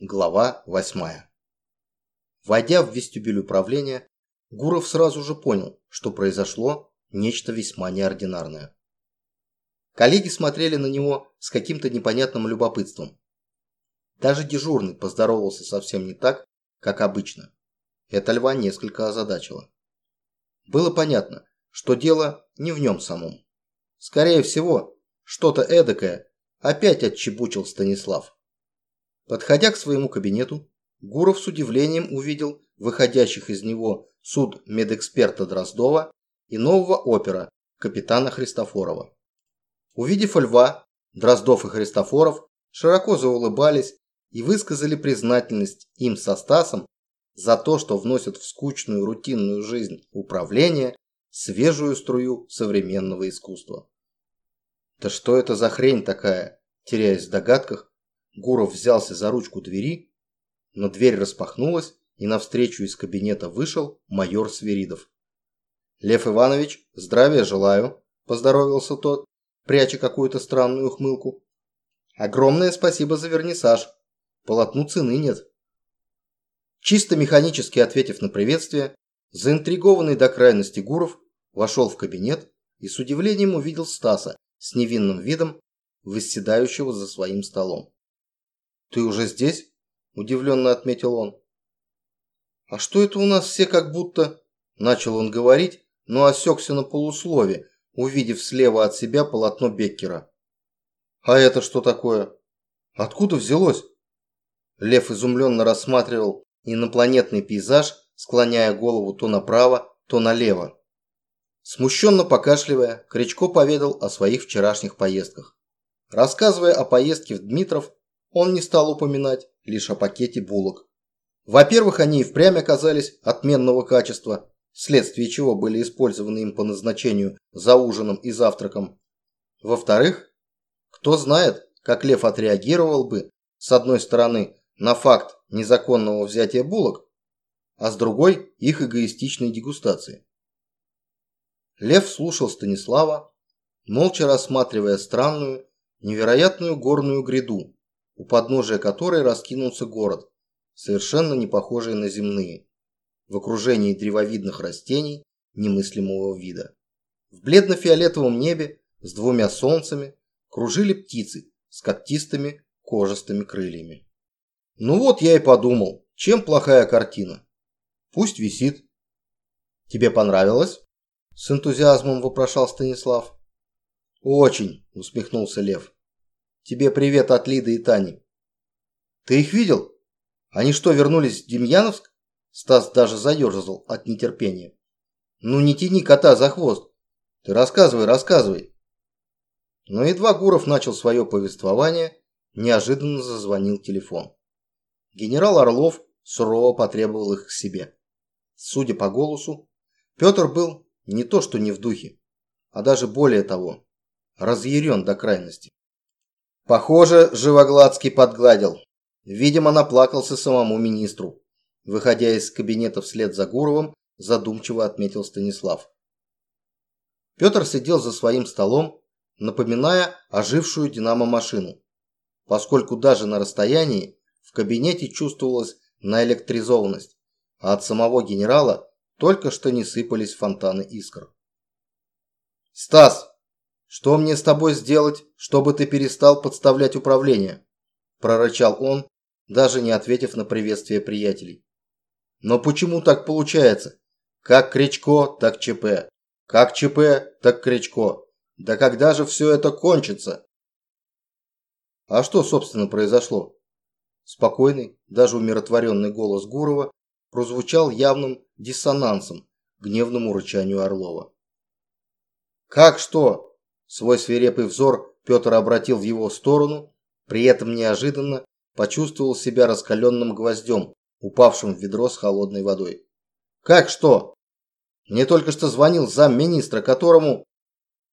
Глава восьмая. Войдя в вестибюль управления, Гуров сразу же понял, что произошло нечто весьма неординарное. Коллеги смотрели на него с каким-то непонятным любопытством. Даже дежурный поздоровался совсем не так, как обычно. Это льва несколько озадачило. Было понятно, что дело не в нем самом. Скорее всего, что-то эдакое опять отчебучил Станислав. Подходя к своему кабинету, Гуров с удивлением увидел выходящих из него суд медэксперта Дроздова и нового опера капитана Христофорова. Увидев льва, Дроздов и Христофоров широко заулыбались и высказали признательность им со Стасом за то, что вносят в скучную рутинную жизнь управления свежую струю современного искусства. Да что это за хрень такая? Теряясь в догадках, Гуров взялся за ручку двери, но дверь распахнулась, и навстречу из кабинета вышел майор Свиридов. «Лев Иванович, здравия желаю», – поздоровился тот, пряча какую-то странную ухмылку. «Огромное спасибо за вернисаж. Полотну цены нет». Чисто механически ответив на приветствие, заинтригованный до крайности Гуров вошел в кабинет и с удивлением увидел Стаса с невинным видом, восседающего за своим столом. «Ты уже здесь?» – удивленно отметил он. «А что это у нас все как будто...» – начал он говорить, но осекся на полуслове, увидев слева от себя полотно Беккера. «А это что такое? Откуда взялось?» Лев изумленно рассматривал инопланетный пейзаж, склоняя голову то направо, то налево. Смущенно покашливая, Кричко поведал о своих вчерашних поездках. Рассказывая о поездке в Дмитров, он не стал упоминать лишь о пакете булок. Во-первых, они и впрямь оказались отменного качества, вследствие чего были использованы им по назначению за ужином и завтраком. Во-вторых, кто знает, как Лев отреагировал бы, с одной стороны, на факт незаконного взятия булок, а с другой – их эгоистичной дегустации. Лев слушал Станислава, молча рассматривая странную, невероятную горную гряду, у подножия которой раскинулся город, совершенно не похожий на земные, в окружении древовидных растений немыслимого вида. В бледно-фиолетовом небе с двумя солнцами кружили птицы с когтистыми кожистыми крыльями. Ну вот я и подумал, чем плохая картина. Пусть висит. Тебе понравилось? С энтузиазмом вопрошал Станислав. Очень, усмехнулся Лев. Тебе привет от Лиды и Тани. Ты их видел? Они что, вернулись в Демьяновск? Стас даже заерзал от нетерпения. Ну не тяни кота за хвост. Ты рассказывай, рассказывай. Но едва Гуров начал свое повествование, неожиданно зазвонил телефон. Генерал Орлов сурово потребовал их к себе. Судя по голосу, Петр был не то что не в духе, а даже более того, разъярен до крайности. Похоже, Живогладский подгладил. Видимо, наплакался самому министру. Выходя из кабинета вслед за Гуровым, задумчиво отметил Станислав. Петр сидел за своим столом, напоминая ожившую динамо-машину, поскольку даже на расстоянии в кабинете чувствовалась наэлектризованность, а от самого генерала только что не сыпались фонтаны искр. «Стас, «Что мне с тобой сделать, чтобы ты перестал подставлять управление?» – прорычал он, даже не ответив на приветствие приятелей. «Но почему так получается? Как Кричко, так ЧП. Как ЧП, так Кричко. Да когда же все это кончится?» А что, собственно, произошло? Спокойный, даже умиротворенный голос Гурова прозвучал явным диссонансом гневному рычанию Орлова. «Как что? Свой свирепый взор Петр обратил в его сторону, при этом неожиданно почувствовал себя раскаленным гвоздем, упавшим в ведро с холодной водой. «Как что?» Мне только что звонил замминистра, которому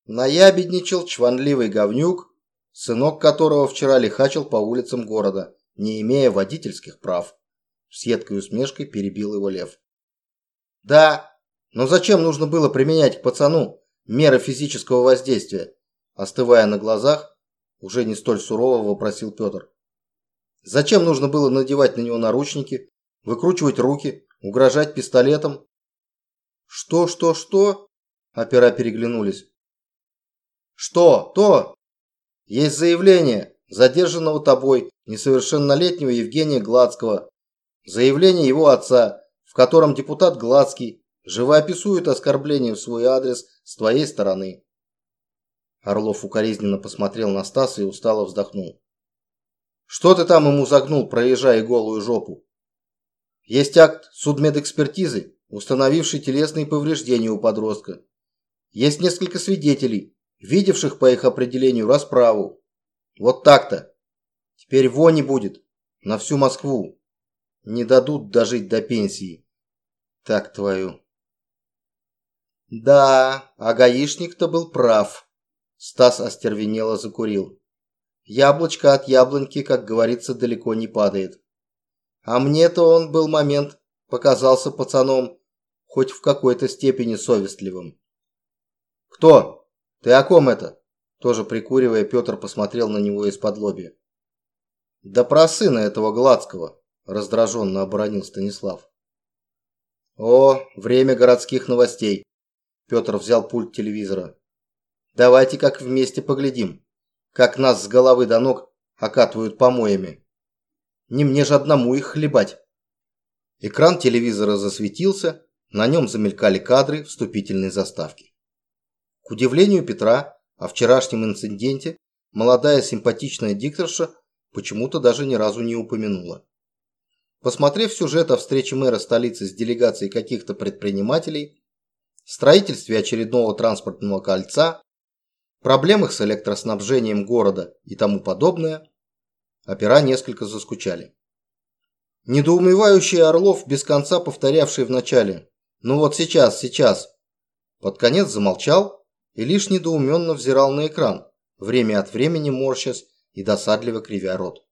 наябедничал чванливый говнюк, сынок которого вчера лихачил по улицам города, не имея водительских прав. С едкой усмешкой перебил его лев. «Да, но зачем нужно было применять к пацану меры физического воздействия, остывая на глазах, уже не столь сурово вопросил Петр. Зачем нужно было надевать на него наручники, выкручивать руки, угрожать пистолетом? Что, что, что? Опера переглянулись. Что? То? Есть заявление задержанного тобой несовершеннолетнего Евгения Гладского. Заявление его отца, в котором депутат Гладский живописует оскорбление в свой адрес с твоей стороны. Орлов укоризненно посмотрел на Стаса и устало вздохнул. Что ты там ему загнул, проезжая голую жопу? Есть акт судмедэкспертизы, установивший телесные повреждения у подростка. Есть несколько свидетелей, видевших по их определению расправу. Вот так-то. Теперь вони будет на всю Москву. Не дадут дожить до пенсии. Так твою. Да, а гаишник-то был прав. Стас остервенело закурил. Яблочко от яблоньки, как говорится, далеко не падает. А мне-то он был момент, показался пацаном, хоть в какой-то степени совестливым. «Кто? Ты о ком это?» Тоже прикуривая, Петр посмотрел на него из-под лобья. «Да про сына этого Гладского», – раздраженно оборонил Станислав. «О, время городских новостей!» Петр взял пульт телевизора. Давайте как вместе поглядим, как нас с головы до ног окатывают помоями. Не мне же одному их хлебать. Экран телевизора засветился, на нем замелькали кадры вступительной заставки. К удивлению Петра, о вчерашнем инциденте молодая симпатичная дикторша почему-то даже ни разу не упомянула. Посмотрев сюжет о встрече мэра столицы с делегацией каких-то предпринимателей, строительстве очередного транспортного кольца, проблемах с электроснабжением города и тому подобное, опера несколько заскучали. Недоумевающий Орлов, без конца повторявший вначале «Ну вот сейчас, сейчас», под конец замолчал и лишь недоуменно взирал на экран, время от времени морщась и досадливо кривя рот.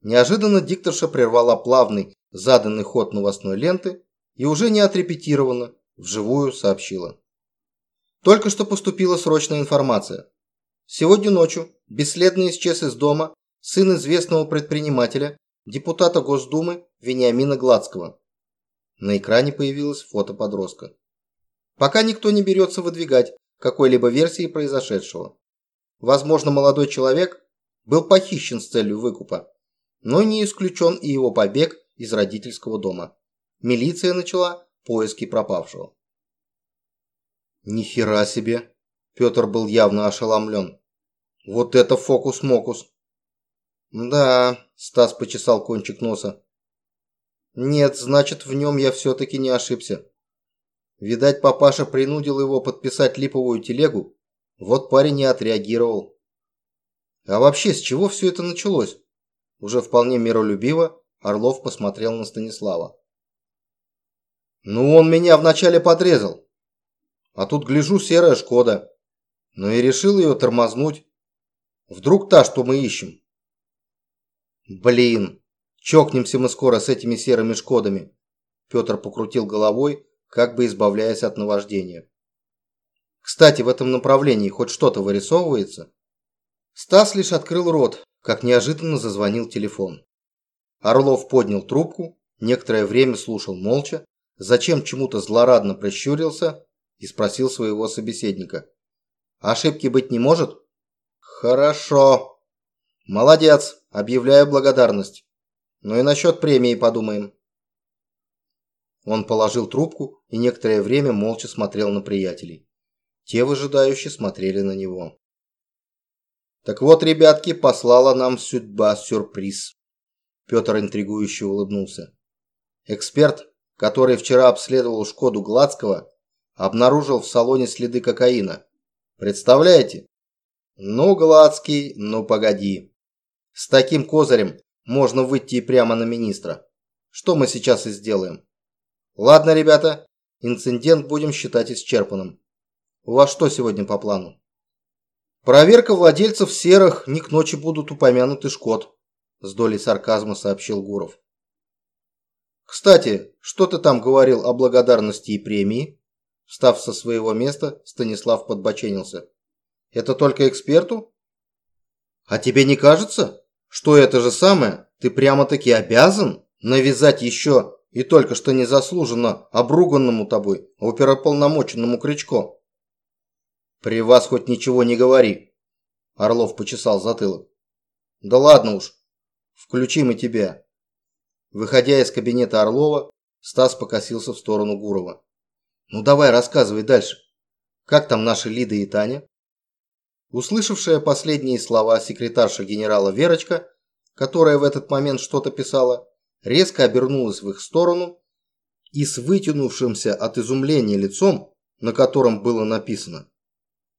Неожиданно дикторша прервала плавный, заданный ход новостной ленты и уже не отрепетированно, вживую сообщила. Только что поступила срочная информация. Сегодня ночью бесследно исчез из дома сын известного предпринимателя, депутата Госдумы Вениамина Гладского. На экране появилось фото подростка. Пока никто не берется выдвигать какой-либо версии произошедшего. Возможно, молодой человек был похищен с целью выкупа, но не исключен и его побег из родительского дома. Милиция начала поиски пропавшего. Нихера себе! Петр был явно ошеломлен. Вот это фокус-мокус. Да, Стас почесал кончик носа. Нет, значит, в нем я все-таки не ошибся. Видать, папаша принудил его подписать липовую телегу. Вот парень не отреагировал. А вообще, с чего все это началось? Уже вполне миролюбиво Орлов посмотрел на Станислава. Ну, он меня вначале подрезал. А тут гляжу серая Шкода. Ну и решил ее тормознуть. Вдруг та, что мы ищем. Блин, чокнемся мы скоро с этими серыми Шкодами. Петр покрутил головой, как бы избавляясь от наваждения. Кстати, в этом направлении хоть что-то вырисовывается? Стас лишь открыл рот, как неожиданно зазвонил телефон. Орлов поднял трубку, некоторое время слушал молча, зачем чему-то злорадно прищурился и спросил своего собеседника. «Ошибки быть не может?» «Хорошо. Молодец. Объявляю благодарность. Ну и насчет премии подумаем». Он положил трубку и некоторое время молча смотрел на приятелей. Те выжидающе смотрели на него. «Так вот, ребятки, послала нам судьба сюрприз». Петр интригующе улыбнулся. Эксперт, который вчера обследовал Шкоду Гладского, обнаружил в салоне следы кокаина. Представляете? Ну, Гладский, ну погоди. С таким козырем можно выйти прямо на министра. Что мы сейчас и сделаем. Ладно, ребята, инцидент будем считать исчерпанным. У вас что сегодня по плану? Проверка владельцев серых, не к ночи будут упомянуты Шкот, с долей сарказма сообщил Гуров. Кстати, что ты там говорил о благодарности и премии? Встав со своего места, Станислав подбоченился. «Это только эксперту?» «А тебе не кажется, что это же самое ты прямо-таки обязан навязать еще и только что незаслуженно обруганному тобой оперополномоченному Кричко. При вас хоть ничего не говори. Орлов почесал затылок. Да ладно уж, включим и тебя. Выходя из кабинета Орлова, Стас покосился в сторону Гурова. Ну давай, рассказывай дальше. Как там наши Лида и Таня? Услышавшая последние слова секретарша генерала Верочка, которая в этот момент что-то писала, резко обернулась в их сторону и с вытянувшимся от изумления лицом, на котором было написано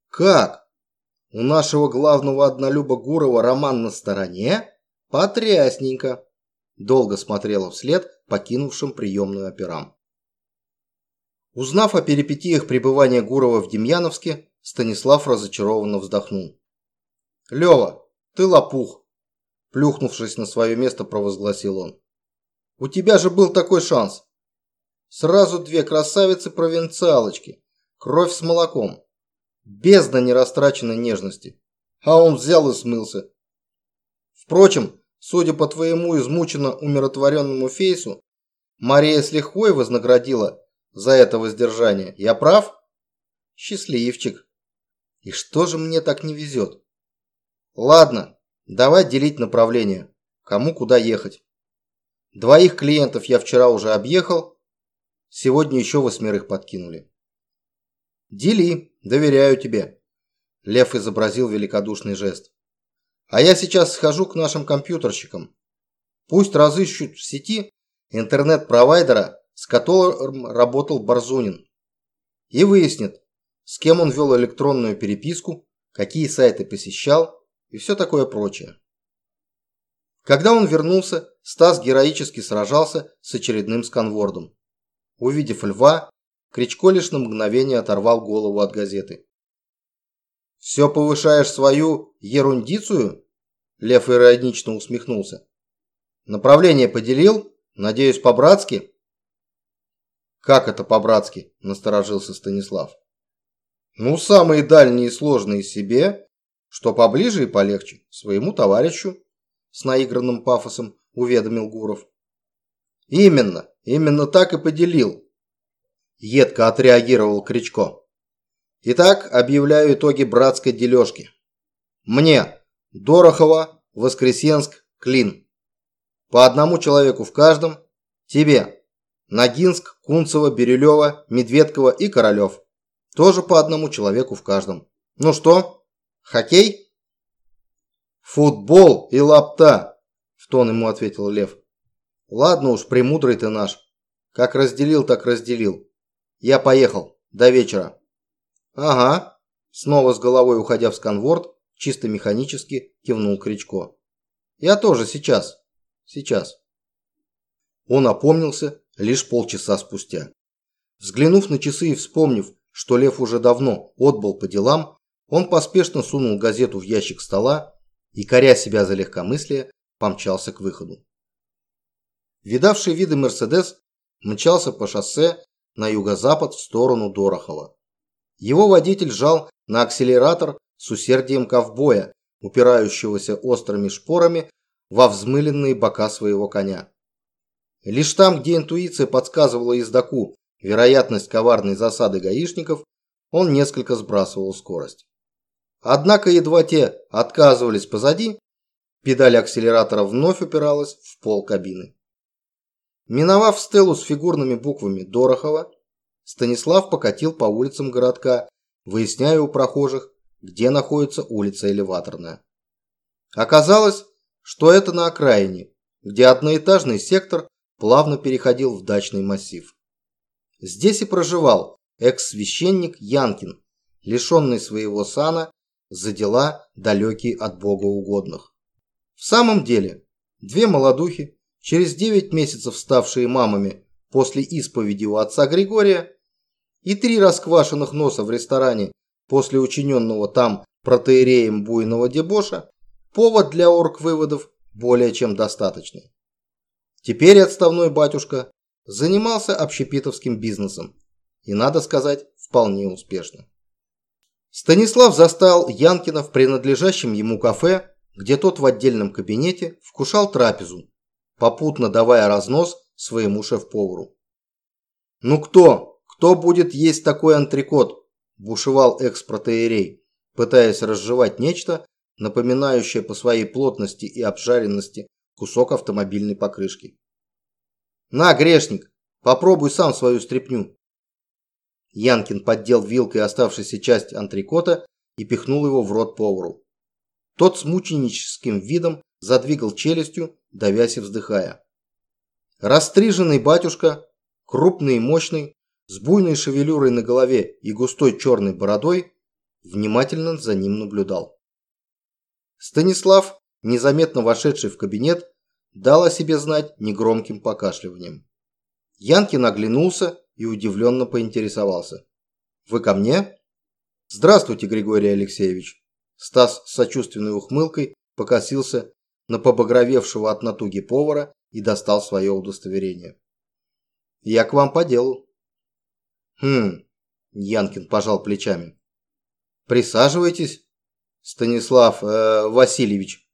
«Как? У нашего главного однолюба Гурова роман на стороне? Потрясненько!» Долго смотрела вслед покинувшим приемную операм. Узнав о перипетиях пребывания Гурова в Демьяновске, Станислав разочарованно вздохнул. «Лёва, ты лопух!» Плюхнувшись на свое место, провозгласил он. У тебя же был такой шанс. Сразу две красавицы-провинциалочки. Кровь с молоком. Бездна нерастраченной нежности. А он взял и смылся. Впрочем, судя по твоему измученно умиротворенному фейсу, Мария с лихвой вознаградила за это воздержание. Я прав? Счастливчик. И что же мне так не везет? Ладно, давай делить направление. Кому куда ехать. Двоих клиентов я вчера уже объехал, сегодня еще восьмерых подкинули. Дели, доверяю тебе. Лев изобразил великодушный жест. А я сейчас схожу к нашим компьютерщикам. Пусть разыщут в сети интернет-провайдера, с которым работал Барзунин. И выяснят, с кем он вел электронную переписку, какие сайты посещал и все такое прочее. Когда он вернулся, Стас героически сражался с очередным сканвордом. Увидев льва, Кричко лишь на мгновение оторвал голову от газеты. «Все повышаешь свою ерундицию?» Лев иронично усмехнулся. «Направление поделил? Надеюсь, по-братски?» «Как это по-братски?» – насторожился Станислав. «Ну, самые дальние и сложные себе, что поближе и полегче, своему товарищу» с наигранным пафосом уведомил Гуров. Именно, именно так и поделил. Едко отреагировал Кричко. Итак, объявляю итоги братской дележки. Мне Дорохова, Воскресенск, Клин. По одному человеку в каждом. Тебе Ногинск, Кунцево, Бирюлева, Медведкова и Королев. Тоже по одному человеку в каждом. Ну что, хоккей? «Футбол и лапта!» – в тон ему ответил Лев. «Ладно уж, премудрый ты наш. Как разделил, так разделил. Я поехал. До вечера». «Ага», – снова с головой уходя в сканворд, чисто механически кивнул Кричко. «Я тоже сейчас. Сейчас». Он опомнился лишь полчаса спустя. Взглянув на часы и вспомнив, что Лев уже давно отбыл по делам, он поспешно сунул газету в ящик стола и, коря себя за легкомыслие, помчался к выходу. Видавший виды «Мерседес» мчался по шоссе на юго-запад в сторону Дорохова. Его водитель жал на акселератор с усердием ковбоя, упирающегося острыми шпорами во взмыленные бока своего коня. Лишь там, где интуиция подсказывала ездаку вероятность коварной засады гаишников, он несколько сбрасывал скорость. Однако едва те отказывались позади, педаль акселератора вновь упиралась в пол кабины. Миновав стелу с фигурными буквами Дорохова, Станислав покатил по улицам городка, выясняя у прохожих, где находится улица Элеваторная. Оказалось, что это на окраине, где одноэтажный сектор плавно переходил в дачный массив. Здесь и проживал экс-священник Янкин, лишенный своего сана за дела, далекие от богоугодных. В самом деле, две молодухи, через 9 месяцев ставшие мамами после исповеди у отца Григория, и три расквашенных носа в ресторане после учиненного там протеереем буйного дебоша, повод для орг-выводов более чем достаточный. Теперь отставной батюшка занимался общепитовским бизнесом, и, надо сказать, вполне успешно. Станислав застал Янкина в принадлежащем ему кафе где тот в отдельном кабинете вкушал трапезу, попутно давая разнос своему шеф-повару. «Ну кто? Кто будет есть такой антрикот?» – бушевал экс-протеерей, пытаясь разжевать нечто, напоминающее по своей плотности и обжаренности кусок автомобильной покрышки. «На, грешник, попробуй сам свою стряпню!» Янкин поддел вилкой оставшуюся часть антрикота и пихнул его в рот повару. Тот с мученическим видом задвигал челюстью, давясь и вздыхая. Растриженный батюшка, крупный и мощный, с буйной шевелюрой на голове и густой черной бородой, внимательно за ним наблюдал. Станислав, незаметно вошедший в кабинет, дал о себе знать негромким покашливанием. Янкин оглянулся и удивленно поинтересовался. «Вы ко мне?» «Здравствуйте, Григорий Алексеевич!» Стас с сочувственной ухмылкой покосился на побагровевшего от натуги повара и достал свое удостоверение. «Я к вам по делу». «Хм...» – Янкин пожал плечами. «Присаживайтесь, Станислав э, Васильевич.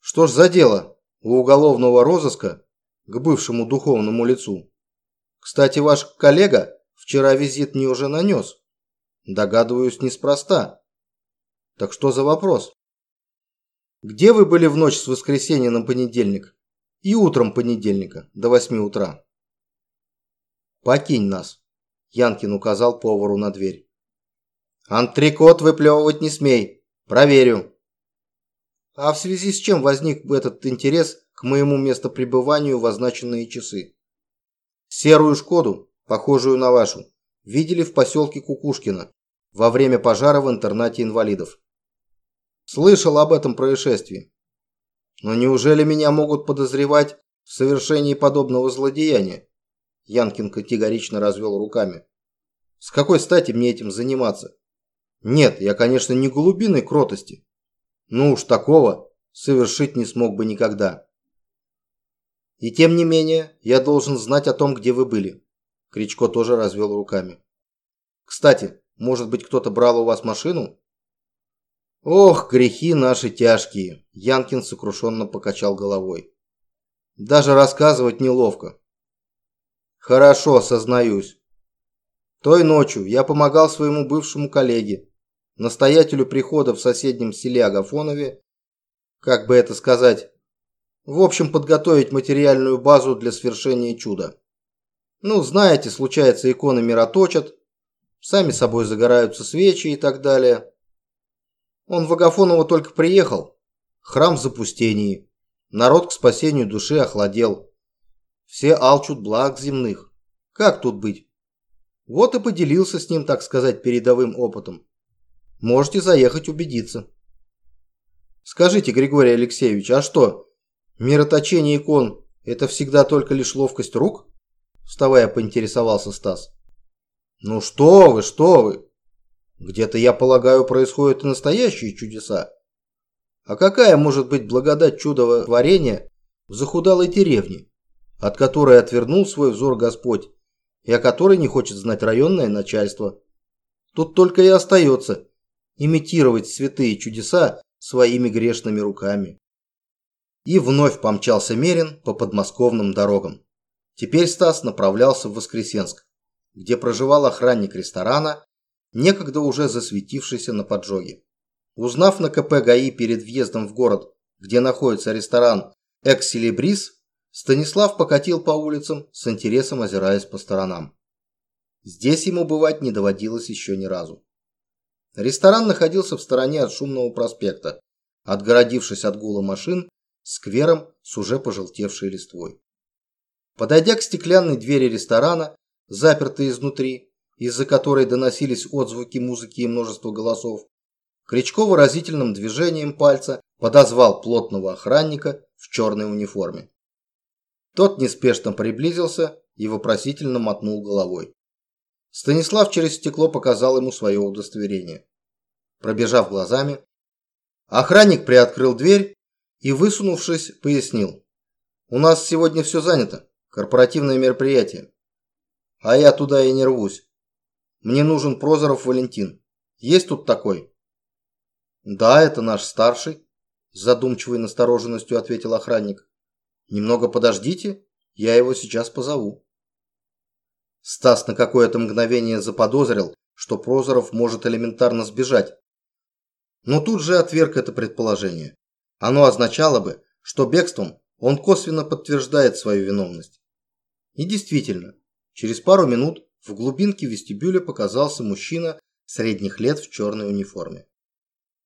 Что ж за дело у уголовного розыска к бывшему духовному лицу? Кстати, ваш коллега вчера визит мне уже нанес. Догадываюсь, неспроста. Так что за вопрос? Где вы были в ночь с воскресенья на понедельник и утром понедельника до 8 утра? Покинь нас, Янкин указал повару на дверь. Антрикот выплевывать не смей, проверю. А в связи с чем возник этот интерес к моему местопребыванию в означенные часы? Серую «Шкоду», похожую на вашу, видели в поселке Кукушкино во время пожара в интернате инвалидов. Слышал об этом происшествии. Но неужели меня могут подозревать в совершении подобного злодеяния? Янкин категорично развел руками. С какой стати мне этим заниматься? Нет, я, конечно, не голубиной кротости. Но уж такого совершить не смог бы никогда. И тем не менее, я должен знать о том, где вы были. Кричко тоже развел руками. Кстати, может быть, кто-то брал у вас машину? Ох, грехи наши тяжкие, Янкин сокрушенно покачал головой. Даже рассказывать неловко. Хорошо, сознаюсь. Той ночью я помогал своему бывшему коллеге, настоятелю прихода в соседнем селе Агафонове, как бы это сказать, в общем, подготовить материальную базу для свершения чуда. Ну, знаете, случается, иконы мироточат, сами собой загораются свечи и так далее. Он в Агафоново только приехал. Храм в запустении. Народ к спасению души охладел. Все алчут благ земных. Как тут быть? Вот и поделился с ним, так сказать, передовым опытом. Можете заехать убедиться. Скажите, Григорий Алексеевич, а что, мироточение икон – это всегда только лишь ловкость рук? Вставая, поинтересовался Стас. Ну что вы, что вы! Где-то, я полагаю, происходят и настоящие чудеса. А какая может быть благодать чудового творения в захудалой деревне, от которой отвернул свой взор Господь и о которой не хочет знать районное начальство? Тут только и остается имитировать святые чудеса своими грешными руками. И вновь помчался Мерин по подмосковным дорогам. Теперь Стас направлялся в Воскресенск, где проживал охранник ресторана некогда уже засветившийся на поджоге. Узнав на КП ГАИ перед въездом в город, где находится ресторан «Экселибрис», Станислав покатил по улицам, с интересом озираясь по сторонам. Здесь ему бывать не доводилось еще ни разу. Ресторан находился в стороне от шумного проспекта, отгородившись от гула машин сквером с уже пожелтевшей листвой. Подойдя к стеклянной двери ресторана, запертой изнутри, из-за которой доносились отзвуки музыки и множество голосов, Кричко выразительным движением пальца подозвал плотного охранника в черной униформе. Тот неспешно приблизился и вопросительно мотнул головой. Станислав через стекло показал ему свое удостоверение. Пробежав глазами, охранник приоткрыл дверь и, высунувшись, пояснил. «У нас сегодня все занято. Корпоративное мероприятие. А я туда и не рвусь. Мне нужен Прозоров Валентин. Есть тут такой? Да, это наш старший. с задумчивой настороженностью ответил охранник. Немного подождите, я его сейчас позову. Стас на какое-то мгновение заподозрил, что Прозоров может элементарно сбежать. Но тут же отверг это предположение. Оно означало бы, что бегством он косвенно подтверждает свою виновность. И действительно, через пару минут в глубинке вестибюля показался мужчина средних лет в черной униформе.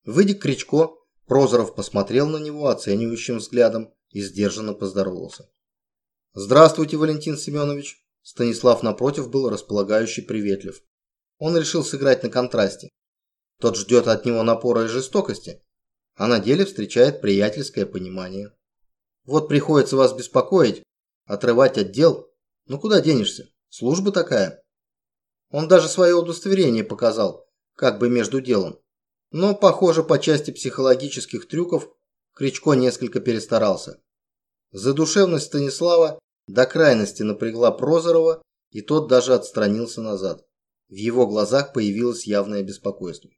Выйдя к Кричко, Прозоров посмотрел на него оценивающим взглядом и сдержанно поздоровался. «Здравствуйте, Валентин Семенович!» Станислав напротив был располагающий приветлив. Он решил сыграть на контрасте. Тот ждет от него напора и жестокости, а на деле встречает приятельское понимание. Вот приходится вас беспокоить, отрывать от дел. Ну куда денешься? Служба такая. Он даже свое удостоверение показал, как бы между делом. Но, похоже, по части психологических трюков Кричко несколько перестарался. Задушевность Станислава до крайности напрягла Прозорова, и тот даже отстранился назад. В его глазах появилось явное беспокойство.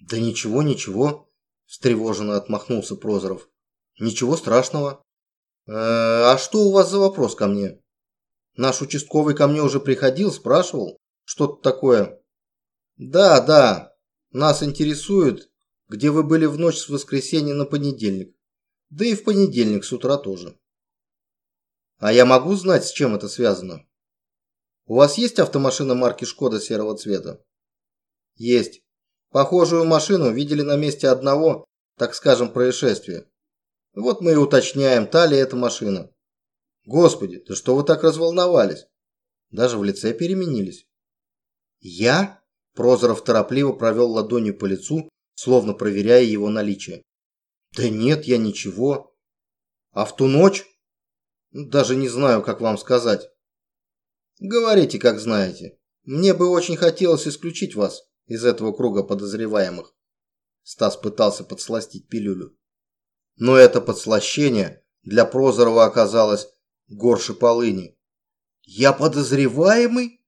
«Да ничего, ничего», – встревоженно отмахнулся Прозоров. «Ничего страшного». «Э, «А что у вас за вопрос ко мне?» «Наш участковый ко мне уже приходил, спрашивал. Что-то такое». «Да, да, нас интересует, где вы были в ночь с воскресенья на понедельник. Да и в понедельник с утра тоже. А я могу знать, с чем это связано? У вас есть автомашина марки Шкода серого цвета? Есть. Похожую машину видели на месте одного, так скажем, происшествия. Вот мы и уточняем, та ли эта машина. Господи, да что вы так разволновались? Даже в лице переменились. Я? Прозоров торопливо провел ладонью по лицу, словно проверяя его наличие. «Да нет, я ничего. А в ту ночь? Даже не знаю, как вам сказать». «Говорите, как знаете. Мне бы очень хотелось исключить вас из этого круга подозреваемых». Стас пытался подсластить пилюлю. Но это подслащение для Прозорова оказалось горше полыни. «Я подозреваемый?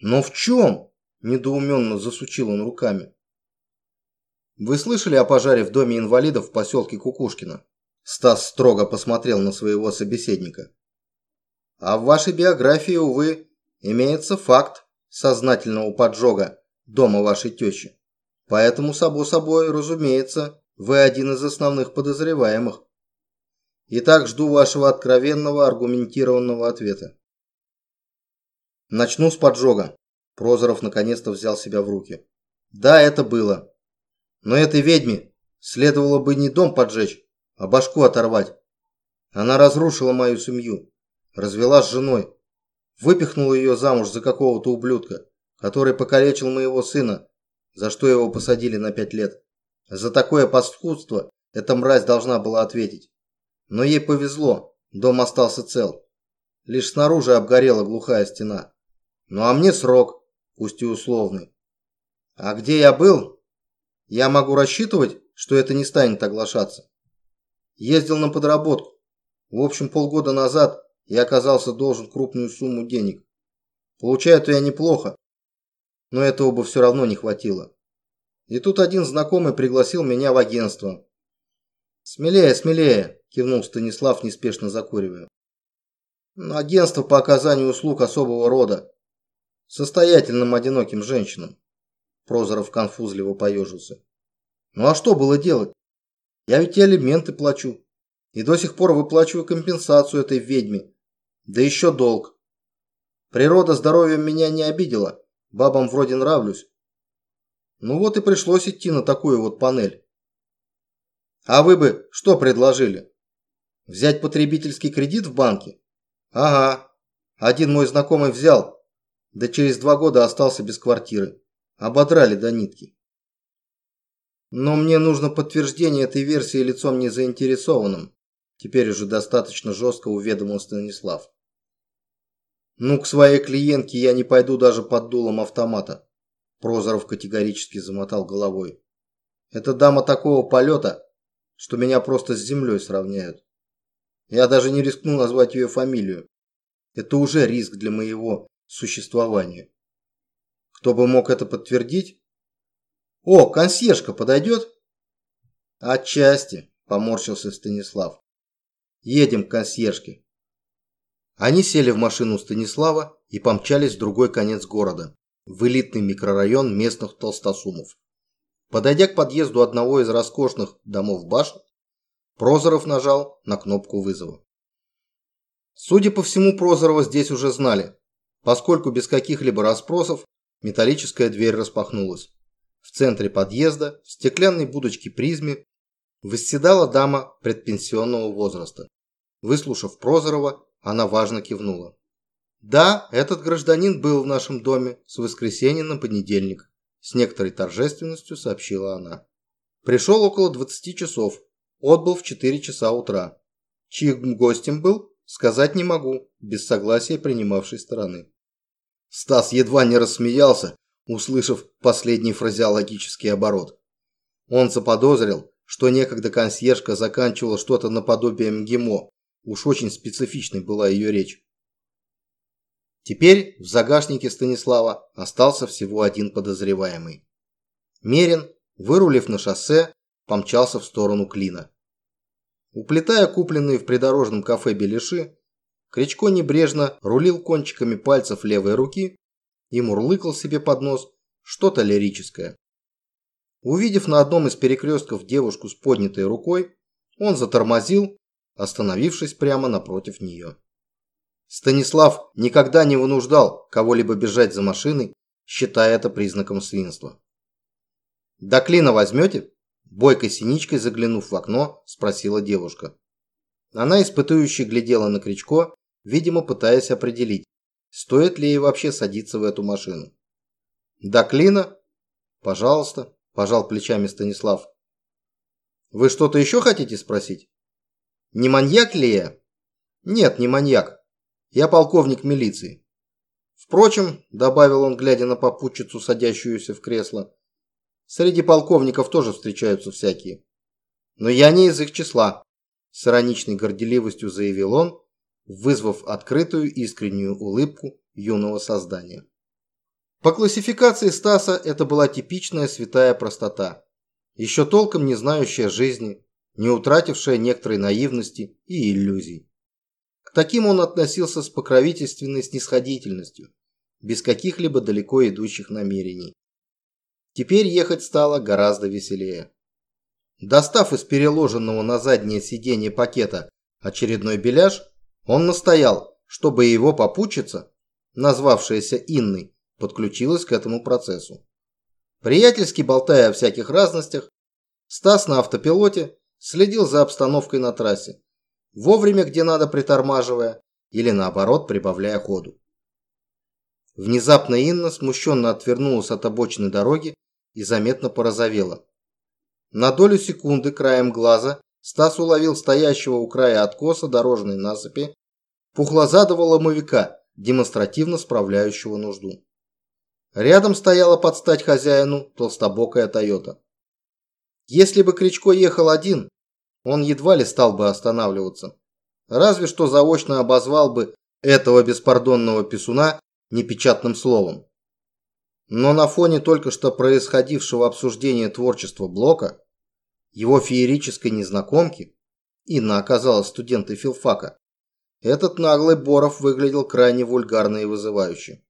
Но в чем?» Недоуменно засучил он руками. «Вы слышали о пожаре в доме инвалидов в поселке Кукушкино?» Стас строго посмотрел на своего собеседника. «А в вашей биографии, увы, имеется факт сознательного поджога дома вашей тещи. Поэтому, само собой, разумеется, вы один из основных подозреваемых. Итак, жду вашего откровенного аргументированного ответа. Начну с поджога. Прозоров наконец-то взял себя в руки. Да, это было. Но этой ведьме следовало бы не дом поджечь, а башку оторвать. Она разрушила мою семью, развела с женой, выпихнула ее замуж за какого-то ублюдка, который покалечил моего сына, за что его посадили на пять лет. За такое паскудство эта мразь должна была ответить. Но ей повезло, дом остался цел. Лишь снаружи обгорела глухая стена. Ну а мне срок пусть и условный. А где я был, я могу рассчитывать, что это не станет оглашаться. Ездил на подработку. В общем, полгода назад я оказался должен крупную сумму денег. Получаю-то я неплохо, но этого бы все равно не хватило. И тут один знакомый пригласил меня в агентство. «Смелее, смелее!» – кивнул Станислав, неспешно закуривая. «Агентство по оказанию услуг особого рода состоятельным одиноким женщинам. Прозоров конфузливо поежился. Ну а что было делать? Я ведь и алименты плачу. И до сих пор выплачиваю компенсацию этой ведьме. Да еще долг. Природа здоровьем меня не обидела. Бабам вроде нравлюсь. Ну вот и пришлось идти на такую вот панель. А вы бы что предложили? Взять потребительский кредит в банке? Ага. Один мой знакомый взял, да через два года остался без квартиры. Ободрали до нитки. Но мне нужно подтверждение этой версии лицом не заинтересованным. Теперь уже достаточно жестко уведомил Станислав. Ну, к своей клиентке я не пойду даже под дулом автомата. Прозоров категорически замотал головой. Эта дама такого полета, что меня просто с землей сравняют. Я даже не рискну назвать ее фамилию. Это уже риск для моего существованию. Кто бы мог это подтвердить? О, консьержка подойдет? Отчасти, поморщился Станислав. Едем к консьержке. Они сели в машину Станислава и помчались в другой конец города, в элитный микрорайон местных толстосумов. Подойдя к подъезду одного из роскошных домов башен, Прозоров нажал на кнопку вызова. Судя по всему, Прозорова здесь уже знали, поскольку без каких-либо расспросов металлическая дверь распахнулась. В центре подъезда, в стеклянной будочке призме, восседала дама предпенсионного возраста. Выслушав Прозорова, она важно кивнула. «Да, этот гражданин был в нашем доме с воскресенья на понедельник», с некоторой торжественностью сообщила она. «Пришел около 20 часов, отбыл в 4 часа утра. Чьим гостем был, сказать не могу, без согласия принимавшей стороны». Стас едва не рассмеялся, услышав последний фразеологический оборот. Он заподозрил, что некогда консьержка заканчивала что-то наподобие МГИМО. Уж очень специфичной была ее речь. Теперь в загашнике Станислава остался всего один подозреваемый. Мерин, вырулив на шоссе, помчался в сторону Клина. Уплетая купленные в придорожном кафе беляши, Кричко небрежно рулил кончиками пальцев левой руки и мурлыкал себе под нос что-то лирическое. Увидев на одном из перекрестков девушку с поднятой рукой, он затормозил, остановившись прямо напротив нее. Станислав никогда не вынуждал кого-либо бежать за машиной, считая это признаком свинства. «До клина возьмете?» Бойкой синичкой заглянув в окно, спросила девушка. Она испытующе глядела на Кричко, видимо, пытаясь определить, стоит ли ей вообще садиться в эту машину. «До клина?» «Пожалуйста», – пожал плечами Станислав. «Вы что-то еще хотите спросить?» «Не маньяк ли я?» «Нет, не маньяк. Я полковник милиции». «Впрочем», – добавил он, глядя на попутчицу, садящуюся в кресло, «среди полковников тоже встречаются всякие. Но я не из их числа», – с ироничной горделивостью заявил он, вызвав открытую искреннюю улыбку юного создания. По классификации Стаса это была типичная святая простота, еще толком не знающая жизни, не утратившая некоторой наивности и иллюзий. К таким он относился с покровительственной снисходительностью, без каких-либо далеко идущих намерений. Теперь ехать стало гораздо веселее. Достав из переложенного на заднее сиденье пакета очередной беляш, он настоял, чтобы его попутчица, назвавшаяся Инной, подключилась к этому процессу. Приятельски болтая о всяких разностях, Стас на автопилоте следил за обстановкой на трассе, вовремя где надо притормаживая или наоборот прибавляя ходу. Внезапно Инна смущенно отвернулась от обочины дороги и заметно порозовела. На долю секунды краем глаза Стас уловил стоящего у края откоса дорожной насыпи пухлозадого ломовика, демонстративно справляющего нужду. Рядом стояла под стать хозяину толстобокая Тойота. Если бы Кричко ехал один, он едва ли стал бы останавливаться. Разве что заочно обозвал бы этого беспардонного писуна непечатным словом. Но на фоне только что происходившего обсуждения творчества Блока, его феерической незнакомки, Инна оказалась студентой филфака, этот наглый Боров выглядел крайне вульгарно и вызывающе.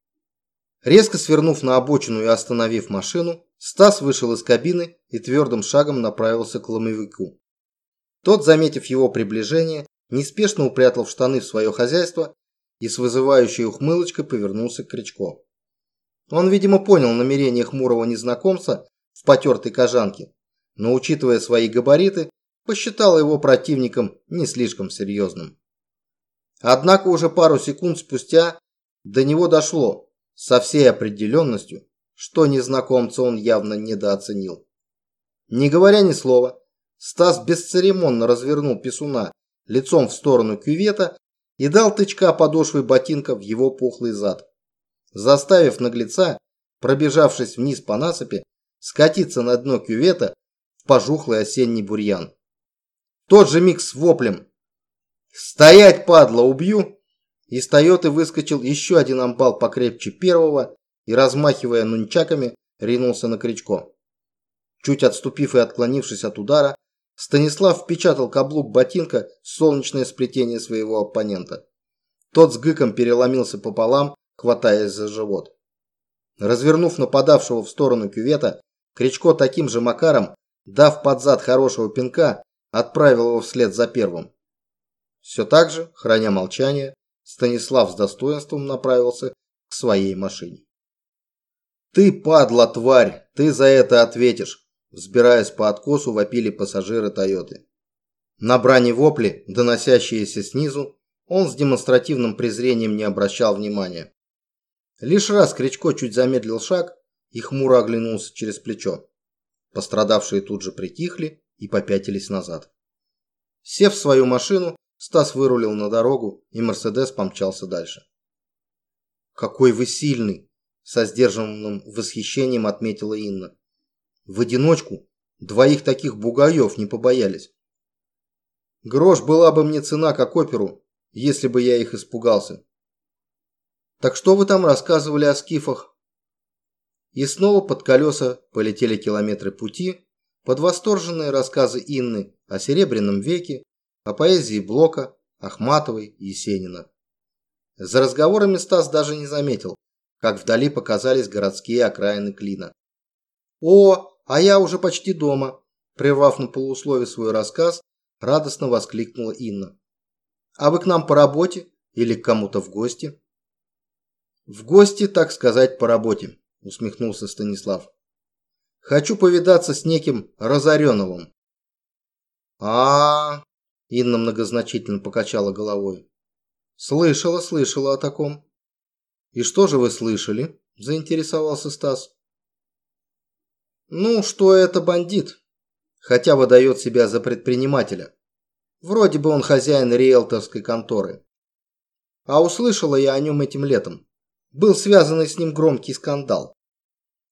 Резко свернув на обочину и остановив машину, Стас вышел из кабины и твердым шагом направился к ломовику. Тот, заметив его приближение, неспешно упрятал в штаны в свое хозяйство и с вызывающей ухмылочкой повернулся к Кричко. Он, видимо, понял намерение хмурого незнакомца в потертой кожанке, но, учитывая свои габариты, посчитал его противником не слишком серьезным. Однако уже пару секунд спустя до него дошло, со всей определенностью, что незнакомца он явно недооценил. Не говоря ни слова, Стас бесцеремонно развернул писуна лицом в сторону кювета и дал тычка подошвой ботинка в его пухлый зад, заставив наглеца, пробежавшись вниз по насыпи, скатиться на дно кювета в пожухлый осенний бурьян. Тот же миг с воплем «Стоять, падла, убью!» Из Тойоты выскочил еще один амбал покрепче первого и, размахивая нунчаками, ринулся на Кричко. Чуть отступив и отклонившись от удара, Станислав впечатал каблук ботинка в солнечное сплетение своего оппонента. Тот с гыком переломился пополам, хватаясь за живот. Развернув нападавшего в сторону кювета, Кричко таким же макаром, дав под зад хорошего пинка, отправил его вслед за первым. Все так же, храня молчание, Станислав с достоинством направился к своей машине. «Ты, падла, тварь, ты за это ответишь!» Взбираясь по откосу, вопили пассажиры Тойоты. На брани вопли, доносящиеся снизу, он с демонстративным презрением не обращал внимания. Лишь раз Кричко чуть замедлил шаг и хмуро оглянулся через плечо. Пострадавшие тут же притихли и попятились назад. Сев в свою машину, Стас вырулил на дорогу, и Мерседес помчался дальше. «Какой вы сильный!» – со сдержанным восхищением отметила Инна. В одиночку двоих таких бугаев не побоялись. Грош была бы мне цена как оперу, если бы я их испугался. Так что вы там рассказывали о скифах? И снова под колеса полетели километры пути, под восторженные рассказы Инны о Серебряном веке, о поэзии Блока, Ахматовой, Есенина. За разговорами Стас даже не заметил, как вдали показались городские окраины Клина. «О, а я уже почти дома», – прервав на полуслове свой рассказ, радостно воскликнула Инна. «А вы к нам по работе или к кому-то в гости?» «В гости, так сказать, по работе», – усмехнулся Станислав. «Хочу повидаться с неким Разореновым». А, -а, -а Инна многозначительно покачала головой. «Слышала, слышала о таком». «И что же вы слышали?» – заинтересовался Стас. Ну, что это бандит, хотя выдает себя за предпринимателя. Вроде бы он хозяин риэлторской конторы. А услышала я о нем этим летом. Был связанный с ним громкий скандал.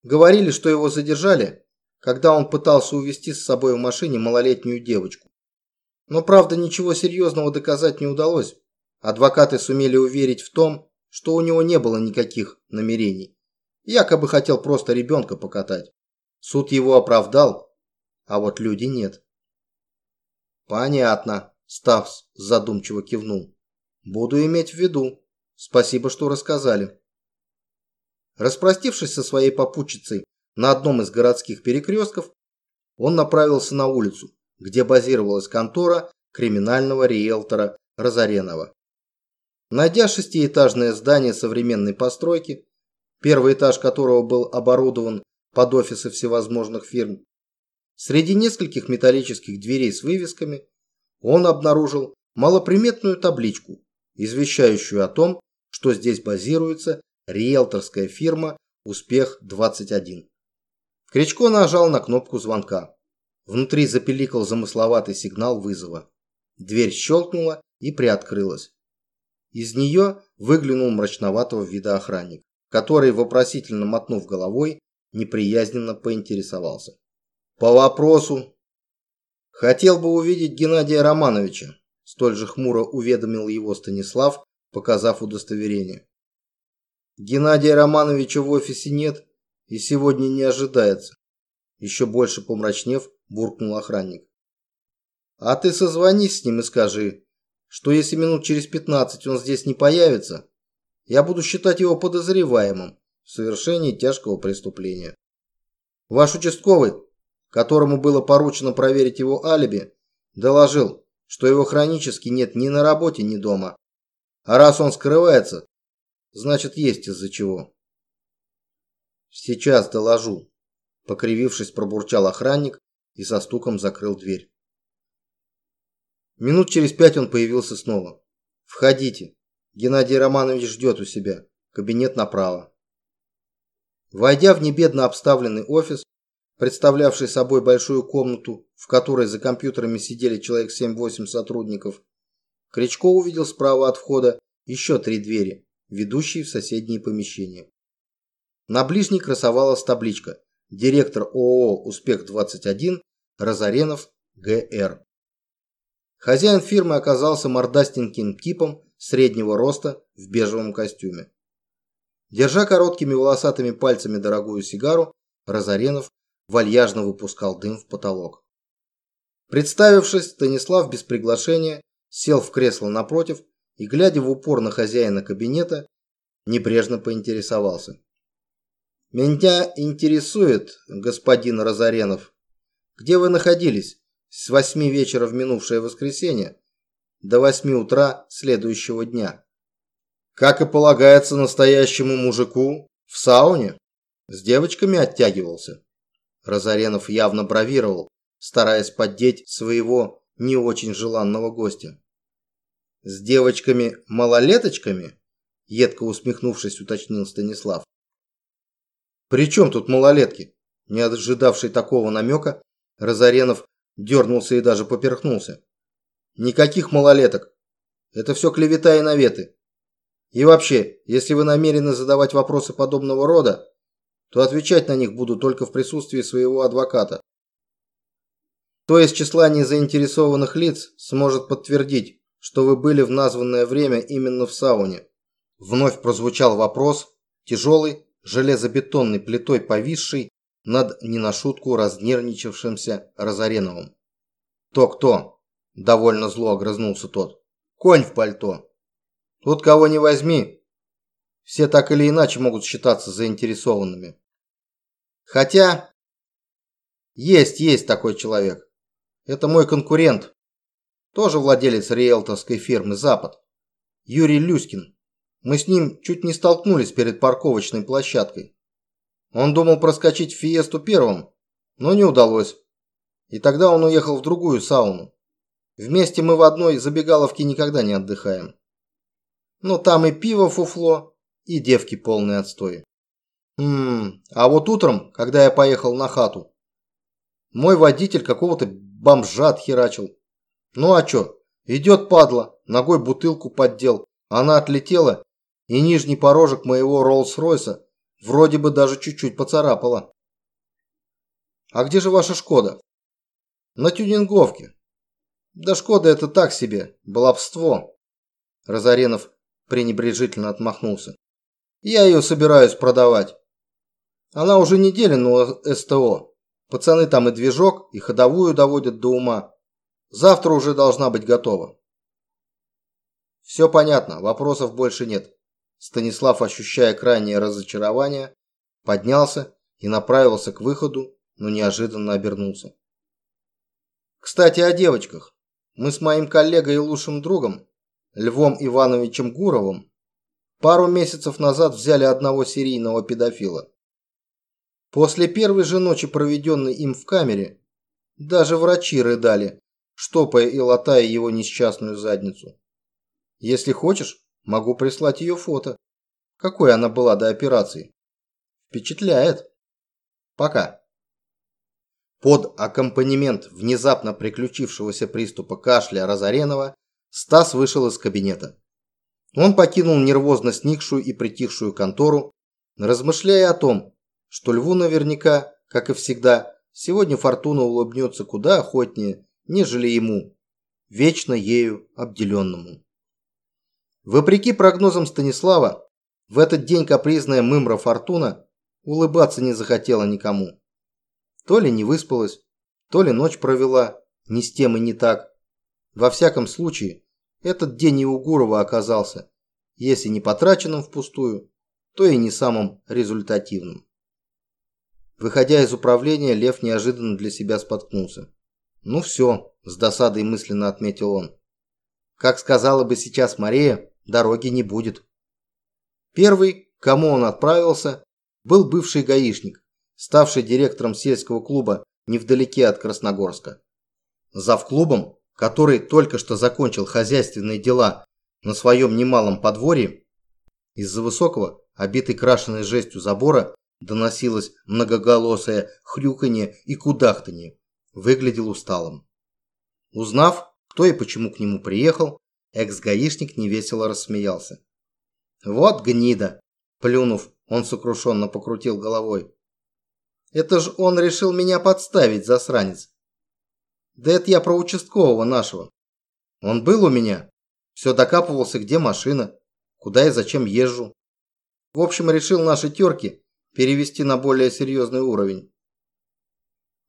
Говорили, что его задержали, когда он пытался увезти с собой в машине малолетнюю девочку. Но, правда, ничего серьезного доказать не удалось. Адвокаты сумели уверить в том, что у него не было никаких намерений. Якобы хотел просто ребенка покатать. Суд его оправдал, а вот люди нет. Понятно, Ставс задумчиво кивнул. Буду иметь в виду. Спасибо, что рассказали. Распростившись со своей попутчицей на одном из городских перекрестков, он направился на улицу, где базировалась контора криминального риэлтора Разоренова. Найдя шестиэтажное здание современной постройки, первый этаж которого был оборудован под офисы всевозможных фирм. Среди нескольких металлических дверей с вывесками он обнаружил малоприметную табличку, извещающую о том, что здесь базируется риэлторская фирма «Успех-21». Кричко нажал на кнопку звонка. Внутри запеликал замысловатый сигнал вызова. Дверь щелкнула и приоткрылась. Из нее выглянул мрачноватого вида охранник, который, вопросительно мотнув головой, неприязненно поинтересовался. По вопросу. Хотел бы увидеть Геннадия Романовича, столь же хмуро уведомил его Станислав, показав удостоверение. Геннадия Романовича в офисе нет и сегодня не ожидается. Еще больше помрачнев, буркнул охранник. А ты созвонись с ним и скажи, что если минут через пятнадцать он здесь не появится, я буду считать его подозреваемым в совершении тяжкого преступления. Ваш участковый, которому было поручено проверить его алиби, доложил, что его хронически нет ни на работе, ни дома. А раз он скрывается, значит есть из-за чего. Сейчас доложу. Покривившись, пробурчал охранник и со стуком закрыл дверь. Минут через пять он появился снова. «Входите. Геннадий Романович ждет у себя. Кабинет направо». Войдя в небедно обставленный офис, представлявший собой большую комнату, в которой за компьютерами сидели человек 7-8 сотрудников, Кричко увидел справа от входа еще три двери, ведущие в соседние помещения. На ближней красовалась табличка «Директор ООО «Успех-21» Разоренов Г.Р.». Хозяин фирмы оказался мордастеньким типом среднего роста в бежевом костюме. Держа короткими волосатыми пальцами дорогую сигару, Разоренов вальяжно выпускал дым в потолок. Представившись, Станислав без приглашения сел в кресло напротив и, глядя в упор на хозяина кабинета, небрежно поинтересовался. «Меня интересует, господин Разоренов, где вы находились с восьми вечера в минувшее воскресенье до восьми утра следующего дня?» «Как и полагается настоящему мужику, в сауне. С девочками оттягивался». Разоренов явно бравировал, стараясь поддеть своего не очень желанного гостя. «С девочками-малолеточками?» едко усмехнувшись, уточнил Станислав. «При чем тут малолетки?» Не ожидавший такого намека, Разоренов дернулся и даже поперхнулся. «Никаких малолеток. Это все клевета и наветы. И вообще, если вы намерены задавать вопросы подобного рода, то отвечать на них буду только в присутствии своего адвоката. То из числа незаинтересованных лиц сможет подтвердить, что вы были в названное время именно в сауне. Вновь прозвучал вопрос, тяжелый, железобетонной плитой повисший над не на шутку разнервничавшимся Разореновым. «Кто-кто?» – довольно зло огрызнулся тот. «Конь в пальто. Тут кого не возьми. Все так или иначе могут считаться заинтересованными. Хотя есть, есть такой человек. Это мой конкурент. Тоже владелец риэлторской фирмы «Запад». Юрий Люськин. Мы с ним чуть не столкнулись перед парковочной площадкой. Он думал проскочить в Фиесту первым, но не удалось. И тогда он уехал в другую сауну. Вместе мы в одной забегаловке никогда не отдыхаем. Но там и пиво фуфло, и девки полные отстой. Ммм, а вот утром, когда я поехал на хату, мой водитель какого-то бомжа отхерачил. Ну а чё, идет падла, ногой бутылку поддел, она отлетела и нижний порожек моего Роллс-Ройса вроде бы даже чуть-чуть поцарапала. «А где же ваша Шкода?» «На тюнинговке». «Да Шкода это так себе, баловство». Разоренов пренебрежительно отмахнулся. «Я ее собираюсь продавать. Она уже неделю на СТО. Пацаны там и движок, и ходовую доводят до ума. Завтра уже должна быть готова». «Все понятно, вопросов больше нет». Станислав, ощущая крайнее разочарование, поднялся и направился к выходу, но неожиданно обернулся. Кстати, о девочках. Мы с моим коллегой и лучшим другом, Львом Ивановичем Гуровым, пару месяцев назад взяли одного серийного педофила. После первой же ночи, проведенной им в камере, даже врачи рыдали, штопая и латая его несчастную задницу. Если хочешь, Могу прислать ее фото. Какой она была до операции. Впечатляет. Пока. Под аккомпанемент внезапно приключившегося приступа кашля Разоренова Стас вышел из кабинета. Он покинул нервозно сникшую и притихшую контору, размышляя о том, что Льву наверняка, как и всегда, сегодня фортуна улыбнется куда охотнее, нежели ему, вечно ею обделенному. Вопреки прогнозам Станислава, в этот день капризная мымра Фортуна улыбаться не захотела никому. То ли не выспалась, то ли ночь провела, ни с тем и не так. Во всяком случае, этот день и у Гурова оказался, если не потраченным впустую, то и не самым результативным. Выходя из управления, Лев неожиданно для себя споткнулся. «Ну все», – с досадой мысленно отметил он. Как сказала бы сейчас Мария, дороги не будет. Первый, кому он отправился, был бывший гаишник, ставший директором сельского клуба невдалеке от Красногорска. Зав клубом, который только что закончил хозяйственные дела на своем немалом подворье, из-за высокого, обитой крашеной жестью забора, доносилось многоголосое хрюканье и кудахтанье. Выглядел усталым. Узнав, кто и почему к нему приехал, Экс-гаишник невесело рассмеялся. «Вот гнида!» Плюнув, он сокрушенно покрутил головой. «Это ж он решил меня подставить, засранец!» «Да это я про участкового нашего. Он был у меня. Все докапывался, где машина, куда и зачем езжу. В общем, решил наши терки перевести на более серьезный уровень.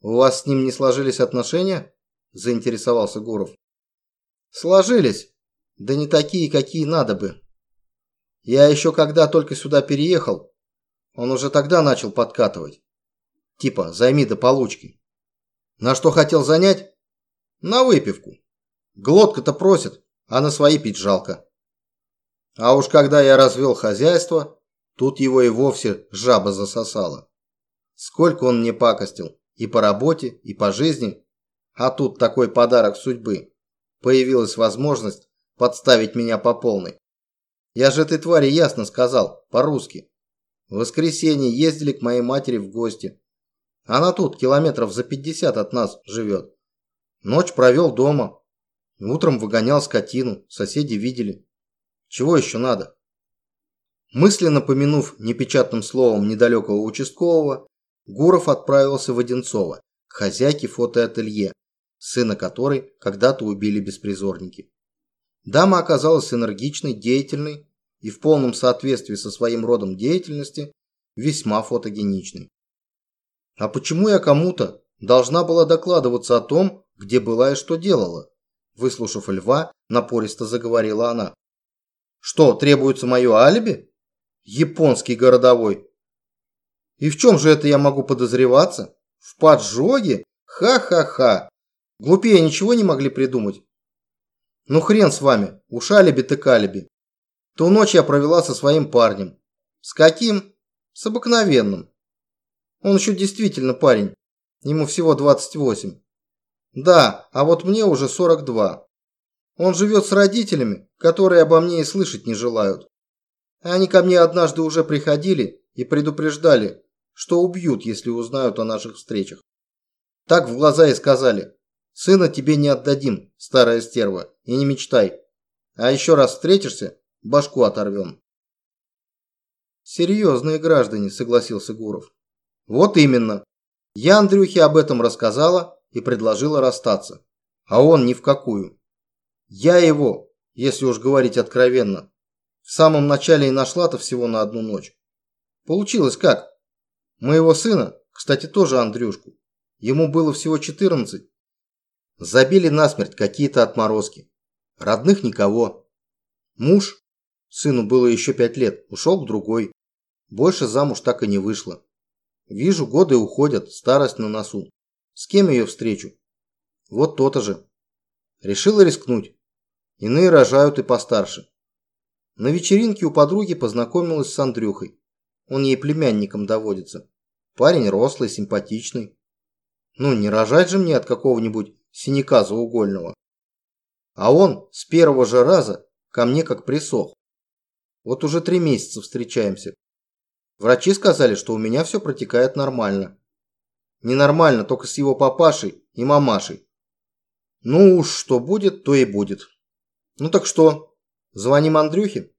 У вас с ним не сложились отношения? заинтересовался Гуров. Сложились, да не такие, какие надо бы. Я еще когда только сюда переехал, он уже тогда начал подкатывать. Типа, займи до получки. На что хотел занять? На выпивку. Глотка-то просит, а на свои пить жалко. А уж когда я развел хозяйство, тут его и вовсе жаба засосала. Сколько он мне пакостил, и по работе, и по жизни. А тут такой подарок судьбы. Появилась возможность подставить меня по полной. Я же этой твари ясно сказал, по-русски. В воскресенье ездили к моей матери в гости. Она тут, километров за 50 от нас, живет. Ночь провел дома. Утром выгонял скотину, соседи видели. Чего еще надо? Мысленно помянув непечатным словом недалекого участкового, Гуров отправился в Одинцово, к хозяйке фотоателье, сына которой когда-то убили беспризорники. Дама оказалась энергичной, деятельной и в полном соответствии со своим родом деятельности весьма фотогеничной. А почему я кому-то должна была докладываться о том, где была и что делала? Выслушав льва, напористо заговорила она. Что, требуется мое алиби? Японский городовой. И в чем же это я могу подозреваться? В поджоге? Ха-ха-ха. Глупее ничего не могли придумать. Ну хрен с вами, уж алиби ты калиби. Ту ночь я провела со своим парнем. С каким? С обыкновенным. Он еще действительно парень. Ему всего 28. Да, а вот мне уже 42. Он живет с родителями, которые обо мне и слышать не желают. Они ко мне однажды уже приходили и предупреждали, что убьют, если узнают о наших встречах. Так в глаза и сказали, сына тебе не отдадим, старая стерва, и не мечтай. А еще раз встретишься, башку оторвем. Серьезные граждане, согласился Гуров. Вот именно. Я Андрюхе об этом рассказала и предложила расстаться. А он ни в какую. Я его, если уж говорить откровенно, в самом начале и нашла-то всего на одну ночь. Получилось как? Моего сына, кстати, тоже Андрюшку, ему было всего 14, забили насмерть какие-то отморозки. Родных никого. Муж, сыну было еще пять лет, ушел к другой. Больше замуж так и не вышла. Вижу, годы уходят, старость на носу. С кем ее встречу? Вот то-то же. Решила рискнуть. Иные рожают и постарше. На вечеринке у подруги познакомилась с Андрюхой. Он ей племянником доводится. Парень рослый, симпатичный. Ну, не рожать же мне от какого-нибудь синяка заугольного. А он с первого же раза ко мне как присох. Вот уже три месяца встречаемся. Врачи сказали, что у меня все протекает нормально. Ненормально только с его папашей и мамашей. Ну уж что будет, то и будет. Ну так что, звоним Андрюхе?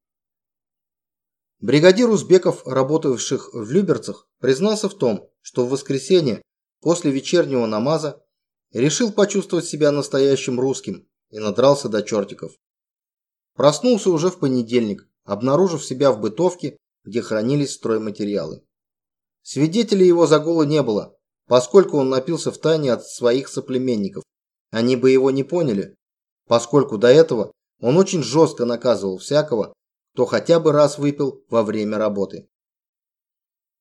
Бригадир узбеков, работавших в Люберцах, признался в том, что в воскресенье после вечернего намаза решил почувствовать себя настоящим русским и надрался до чертиков. Проснулся уже в понедельник, обнаружив себя в бытовке, где хранились стройматериалы. Свидетелей его загула не было, поскольку он напился в тайне от своих соплеменников. Они бы его не поняли, поскольку до этого он очень жестко наказывал всякого, кто хотя бы раз выпил во время работы.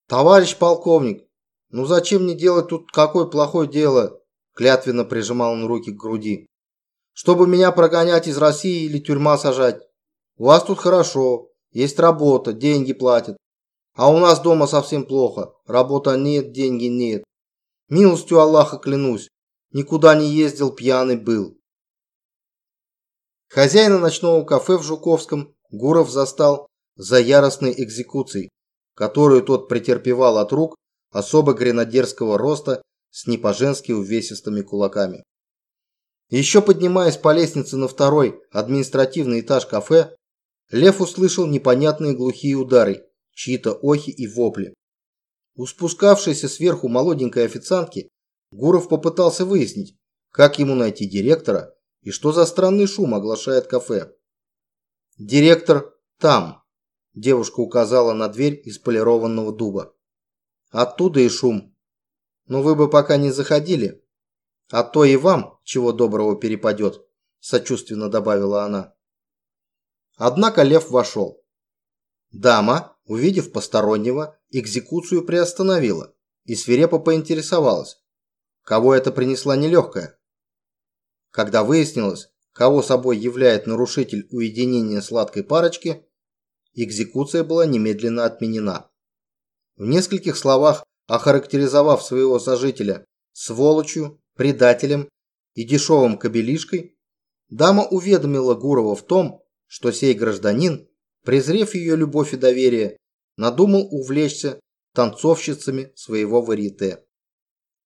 «Товарищ полковник, ну зачем мне делать тут какое плохое дело?» Клятвенно прижимал он руки к груди. «Чтобы меня прогонять из России или тюрьма сажать? У вас тут хорошо, есть работа, деньги платят. А у нас дома совсем плохо, работа нет, деньги нет. Милостью Аллаха клянусь, никуда не ездил, пьяный был. Хозяина ночного кафе в Жуковском Гуров застал за яростной экзекуцией, которую тот претерпевал от рук особо гренадерского роста с не по-женски увесистыми кулаками. Еще поднимаясь по лестнице на второй административный этаж кафе, Лев услышал непонятные глухие удары, чьи-то охи и вопли. У спускавшейся сверху молоденькой официантки Гуров попытался выяснить, как ему найти директора и что за странный шум оглашает кафе. «Директор там», – девушка указала на дверь из полированного дуба. «Оттуда и шум. Но вы бы пока не заходили. А то и вам чего доброго перепадет, сочувственно добавила она. Однако лев вошел. Дама, увидев постороннего, экзекуцию приостановила и свирепо поинтересовалась, кого это принесла нелегкая. Когда выяснилось, кого собой являет нарушитель уединения сладкой парочки, экзекуция была немедленно отменена. В нескольких словах охарактеризовав своего сожителя сволочью, предателем и дешевым кобелишкой, дама уведомила Гурова в том, что сей гражданин, презрев ее любовь и доверие, надумал увлечься танцовщицами своего варьете.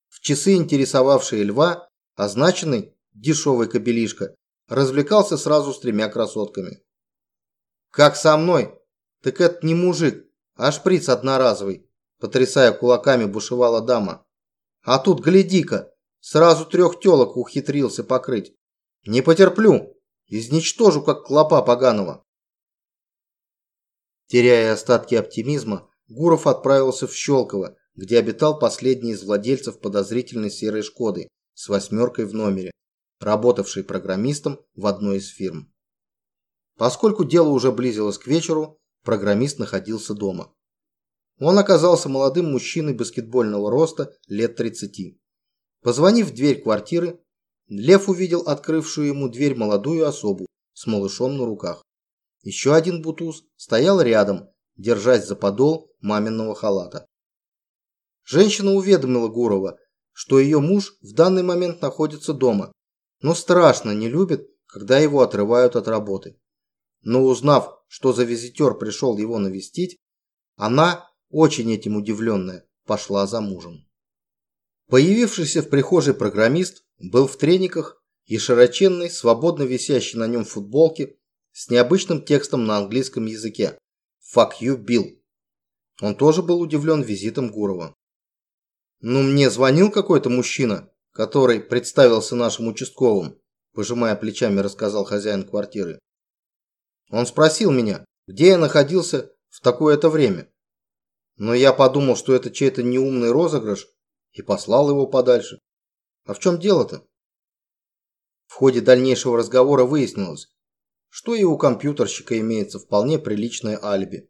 В часы, интересовавшие льва, означенный дешевый кобелишка развлекался сразу с тремя красотками. «Как со мной? Так это не мужик, а шприц одноразовый», потрясая кулаками, бушевала дама. «А тут, гляди-ка, сразу трех телок ухитрился покрыть. Не потерплю, изничтожу, как клопа поганого». Теряя остатки оптимизма, Гуров отправился в Щелково, где обитал последний из владельцев подозрительной серой «Шкоды» с восьмеркой в номере, работавший программистом в одной из фирм. Поскольку дело уже близилось к вечеру, программист находился дома. Он оказался молодым мужчиной баскетбольного роста лет 30. Позвонив в дверь квартиры, Лев увидел открывшую ему дверь молодую особу с малышом на руках. Еще один бутуз стоял рядом, держась за подол маминого халата. Женщина уведомила Гурова, что ее муж в данный момент находится дома но страшно не любит, когда его отрывают от работы. Но узнав, что за визитер пришел его навестить, она, очень этим удивленная, пошла за мужем. Появившийся в прихожей программист был в трениках и широченной, свободно висящей на нем футболке с необычным текстом на английском языке «Fuck you, Bill». Он тоже был удивлен визитом Гурова. «Ну, мне звонил какой-то мужчина», который представился нашим участковым, пожимая плечами, рассказал хозяин квартиры. Он спросил меня, где я находился в такое-то время. Но я подумал, что это чей-то неумный розыгрыш и послал его подальше. А в чем дело-то? В ходе дальнейшего разговора выяснилось, что и у компьютерщика имеется вполне приличное алиби.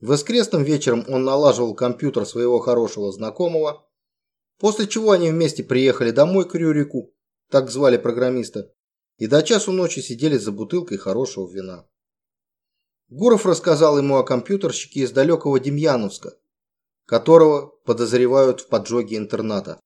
Воскресным вечером он налаживал компьютер своего хорошего знакомого, После чего они вместе приехали домой к Рюрику, так звали программиста, и до часу ночи сидели за бутылкой хорошего вина. Гуров рассказал ему о компьютерщике из далекого Демьяновска, которого подозревают в поджоге интерната.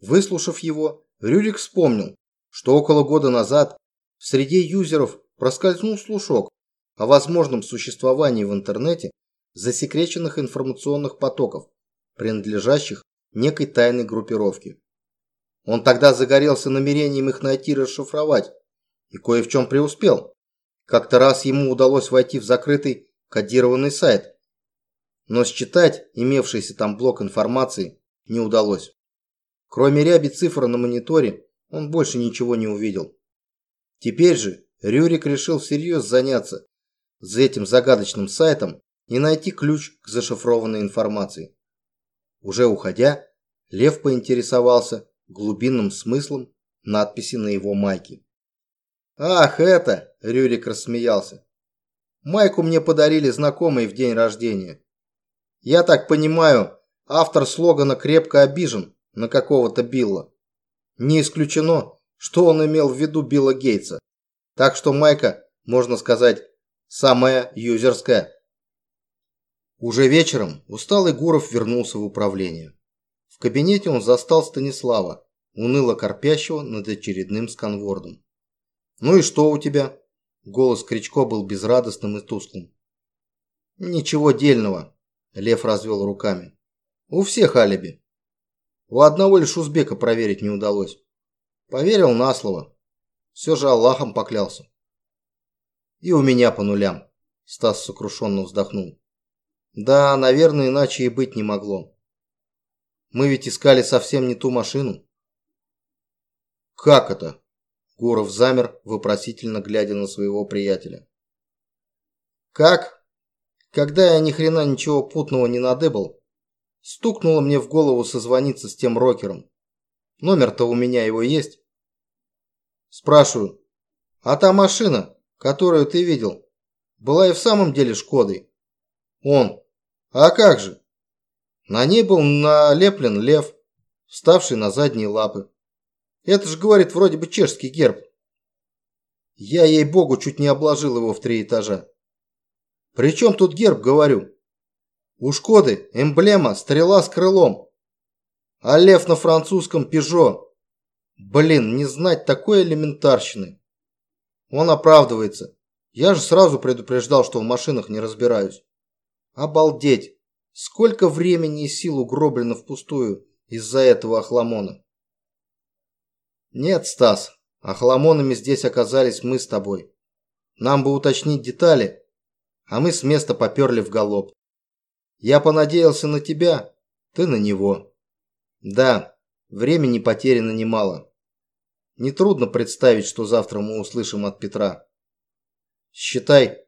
Выслушав его, Рюрик вспомнил, что около года назад в среде юзеров проскользнул слушок о возможном существовании в интернете засекреченных информационных потоков, принадлежащих некой тайной группировки. Он тогда загорелся намерением их найти и расшифровать, и кое в чем преуспел. Как-то раз ему удалось войти в закрытый кодированный сайт, но считать имевшийся там блок информации не удалось. Кроме ряби цифр на мониторе, он больше ничего не увидел. Теперь же Рюрик решил всерьез заняться за этим загадочным сайтом и найти ключ к зашифрованной информации. Уже уходя, Лев поинтересовался глубинным смыслом надписи на его майке. «Ах, это!» – Рюрик рассмеялся. «Майку мне подарили знакомые в день рождения. Я так понимаю, автор слогана крепко обижен на какого-то Билла. Не исключено, что он имел в виду Билла Гейтса. Так что майка, можно сказать, самая юзерская». Уже вечером усталый Гуров вернулся в управление. В кабинете он застал Станислава, уныло корпящего над очередным сканвордом. «Ну и что у тебя?» Голос Кричко был безрадостным и тусклым. «Ничего дельного», – Лев развел руками. «У всех алиби. У одного лишь узбека проверить не удалось. Поверил на слово. Все же Аллахом поклялся». «И у меня по нулям», – Стас сокрушенно вздохнул. Да, наверное, иначе и быть не могло. Мы ведь искали совсем не ту машину. Как это? Гуров замер, вопросительно глядя на своего приятеля. Как? Когда я ни хрена ничего путного не надыбал, стукнуло мне в голову созвониться с тем рокером. Номер-то у меня его есть. Спрашиваю, а та машина, которую ты видел, была и в самом деле Шкодой? Он, а как же? На ней был налеплен лев, вставший на задние лапы. Это же, говорит, вроде бы чешский герб. Я, ей-богу, чуть не обложил его в три этажа. При чем тут герб, говорю? У Шкоды эмблема стрела с крылом. А лев на французском «Пежо». Блин, не знать такой элементарщины. Он оправдывается. Я же сразу предупреждал, что в машинах не разбираюсь. Обалдеть. Сколько времени и сил угроблено впустую из-за этого охламона. Нет, Стас, охламонами здесь оказались мы с тобой. Нам бы уточнить детали, а мы с места поперли в галоп. Я понадеялся на тебя, ты на него. Да, времени потеряно немало. Нетрудно представить, что завтра мы услышим от Петра. Считай,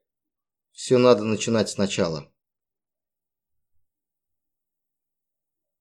все надо начинать сначала.